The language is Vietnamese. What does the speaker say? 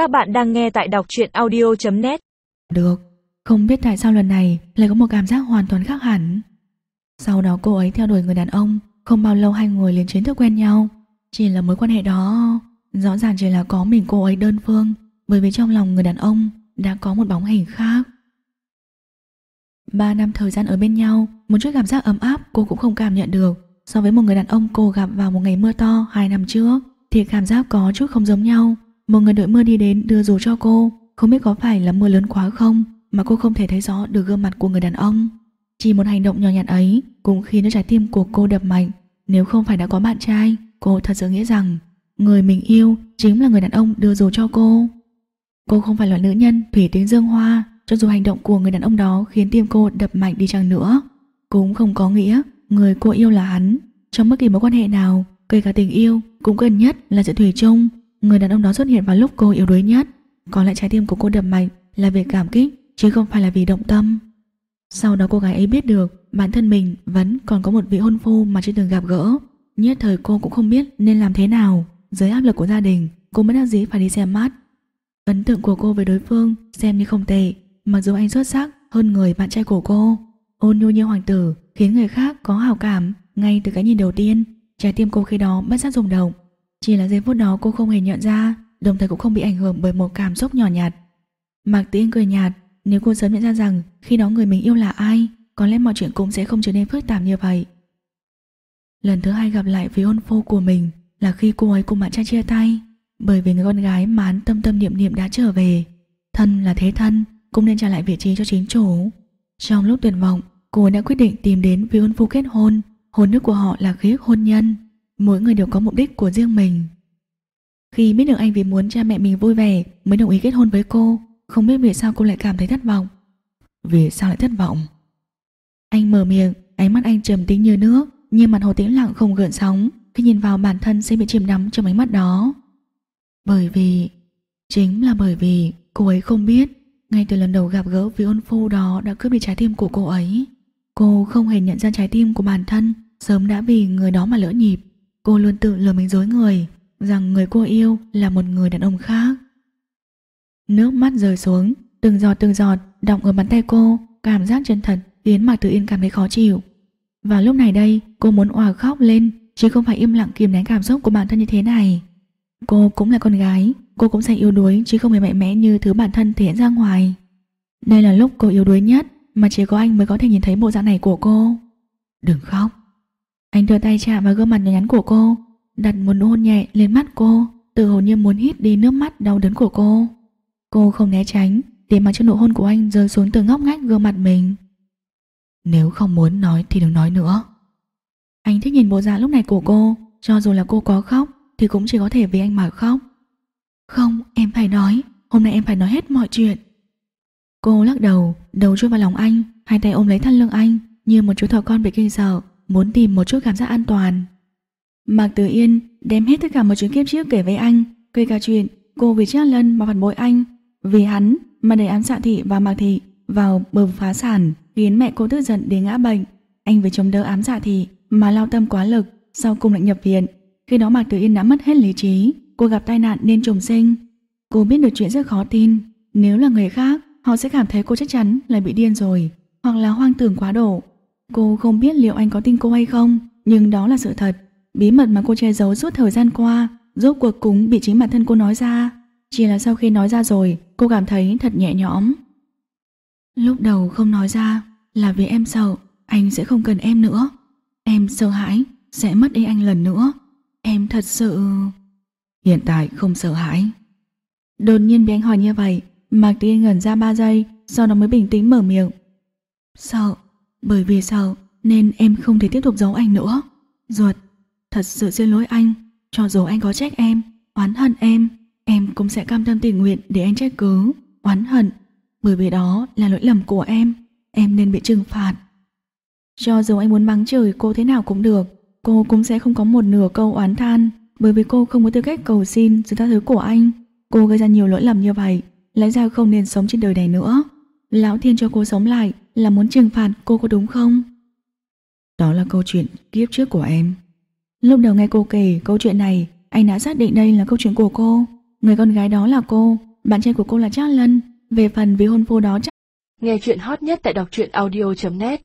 Các bạn đang nghe tại đọc truyện audio.net Được, không biết tại sao lần này lại có một cảm giác hoàn toàn khác hẳn. Sau đó cô ấy theo đuổi người đàn ông, không bao lâu hai người liền chính thức quen nhau. Chỉ là mối quan hệ đó, rõ ràng chỉ là có mình cô ấy đơn phương, bởi vì trong lòng người đàn ông đã có một bóng hình khác. Ba năm thời gian ở bên nhau, một chút cảm giác ấm áp cô cũng không cảm nhận được. So với một người đàn ông cô gặp vào một ngày mưa to hai năm trước, thì cảm giác có chút không giống nhau. Một người đội mưa đi đến đưa dù cho cô, không biết có phải là mưa lớn quá không mà cô không thể thấy rõ được gương mặt của người đàn ông. Chỉ một hành động nhỏ nhặt ấy cũng khiến cho trái tim của cô đập mạnh. Nếu không phải đã có bạn trai, cô thật sự nghĩ rằng người mình yêu chính là người đàn ông đưa dù cho cô. Cô không phải loại nữ nhân thủy tính dương hoa, cho dù hành động của người đàn ông đó khiến tim cô đập mạnh đi chăng nữa. Cũng không có nghĩa người cô yêu là hắn. Trong bất kỳ mối quan hệ nào, kể cả tình yêu, cũng gần nhất là sự thủy chung. Người đàn ông đó xuất hiện vào lúc cô yếu đuối nhất. Có lẽ trái tim của cô đập mạnh là vì cảm kích, chứ không phải là vì động tâm. Sau đó cô gái ấy biết được bản thân mình vẫn còn có một vị hôn phu mà chưa từng gặp gỡ. Nhất thời cô cũng không biết nên làm thế nào. Dưới áp lực của gia đình, cô mới đắc dĩ phải đi xem mắt. Ấn tượng của cô với đối phương xem như không tệ, mặc dù anh xuất sắc hơn người bạn trai của cô. Ôn nhu như hoàng tử khiến người khác có hào cảm ngay từ cái nhìn đầu tiên. Trái tim cô khi đó bất giác rung động. Chỉ là giây phút đó cô không hề nhận ra, đồng thời cũng không bị ảnh hưởng bởi một cảm xúc nhỏ nhạt. Mạc Tĩnh cười nhạt, nếu cô sớm nhận ra rằng khi đó người mình yêu là ai, có lẽ mọi chuyện cũng sẽ không trở nên phức tạp như vậy. Lần thứ hai gặp lại với hôn phu của mình là khi cô ấy cùng bạn trai chia tay, bởi vì người con gái mà hắn tâm tâm niệm niệm đã trở về. Thân là thế thân, cũng nên trả lại vị trí cho chính chủ. Trong lúc tuyệt vọng, cô ấy đã quyết định tìm đến vì hôn phu kết hôn, hôn nước của họ là khí hôn nhân, mỗi người đều có mục đích của riêng mình. Khi biết được anh vì muốn cha mẹ mình vui vẻ mới đồng ý kết hôn với cô, không biết vì sao cô lại cảm thấy thất vọng. Vì sao lại thất vọng? Anh mở miệng, ánh mắt anh trầm tính như nước, nhưng mặt hồ tĩnh lặng không gợn sóng khi nhìn vào bản thân sẽ bị chìm đắm trong ánh mắt đó. Bởi vì, chính là bởi vì cô ấy không biết ngay từ lần đầu gặp gỡ vị ôn phu đó đã cướp đi trái tim của cô ấy. Cô không hề nhận ra trái tim của bản thân sớm đã vì người đó mà lỡ nhịp. Cô luôn tự lừa mình dối người rằng người cô yêu là một người đàn ông khác. Nước mắt rơi xuống, từng giọt từng giọt đọng ở bàn tay cô, cảm giác chân thật khiến Mạc Tử Yên cảm thấy khó chịu. Và lúc này đây, cô muốn òa khóc lên, chứ không phải im lặng kìm nén cảm xúc của bản thân như thế này. Cô cũng là con gái, cô cũng sẽ yếu đuối chứ không hề mạnh mẽ như thứ bản thân thể hiện ra ngoài. Đây là lúc cô yếu đuối nhất mà chỉ có anh mới có thể nhìn thấy bộ dạng này của cô. Đừng khóc. Anh đưa tay chạm vào gương mặt nhỏ nhắn của cô, đặt một nụ hôn nhẹ lên mắt cô, tự hồ như muốn hít đi nước mắt đau đớn của cô. Cô không né tránh, để mặc cho nụ hôn của anh rơi xuống từ ngóc ngách gương mặt mình. Nếu không muốn nói thì đừng nói nữa. Anh thích nhìn bộ dạng lúc này của cô, cho dù là cô có khóc thì cũng chỉ có thể vì anh mà khóc. Không, em phải nói, hôm nay em phải nói hết mọi chuyện. Cô lắc đầu, đầu chui vào lòng anh, hai tay ôm lấy thân lưng anh, như một chú thỏ con bị kinh sợ, muốn tìm một chút cảm giác an toàn. Mạc Tử Yên đem hết tất cả một chuyện kiếp trước kể với anh, kể cả chuyện cô vì Trác Lân mà phản bội anh, vì hắn mà đẩy ám xạ thị và Mạc Thị vào bờ phá sản, khiến mẹ cô tức giận đến ngã bệnh. Anh vì chống đỡ ám xạ thị mà lao tâm quá lực, sau cùng lại nhập viện. Khi đó Mạc Tử Yên đã mất hết lý trí, cô gặp tai nạn nên trùng sinh. Cô biết được chuyện rất khó tin, nếu là người khác, họ sẽ cảm thấy cô chắc chắn là bị điên rồi, hoặc là hoang tưởng quá độ. Cô không biết liệu anh có tin cô hay không, nhưng đó là sự thật. Bí mật mà cô che giấu suốt thời gian qua, rốt cuộc cũng bị chính bản thân cô nói ra. Chỉ là sau khi nói ra rồi, cô cảm thấy thật nhẹ nhõm. Lúc đầu không nói ra là vì em sợ anh sẽ không cần em nữa. Em sợ hãi sẽ mất đi anh lần nữa. Em thật sự... Hiện tại không sợ hãi. Đột nhiên bị anh hỏi như vậy, Mạc Tiên ngẩn ra 3 giây, sau đó mới bình tĩnh mở miệng. Sợ, bởi vì sợ nên em không thể tiếp tục giấu anh nữa. Ruột, thật sự xin lỗi anh, cho dù anh có trách em, oán hận em, em cũng sẽ cam tâm tình nguyện để anh trách cứ, oán hận, bởi vì đó là lỗi lầm của em, em nên bị trừng phạt. Cho dù anh muốn mắng chửi cô thế nào cũng được, cô cũng sẽ không có một nửa câu oán than, bởi vì cô không có tư cách cầu xin sự tha thứ của anh. Cô gây ra nhiều lỗi lầm như vậy, lẽ ra không nên sống trên đời này nữa. Lão Thiên cho cô sống lại là muốn trừng phạt cô có đúng không? Đó là câu chuyện kiếp trước của em. Lúc đầu nghe cô kể câu chuyện này, anh đã xác định đây là câu chuyện của cô. Người con gái đó là cô, bạn trai của cô là Charles Lân. Về phần vị hôn phu đó chắc Nghe chuyện hot nhất tại đọc truyện audio.net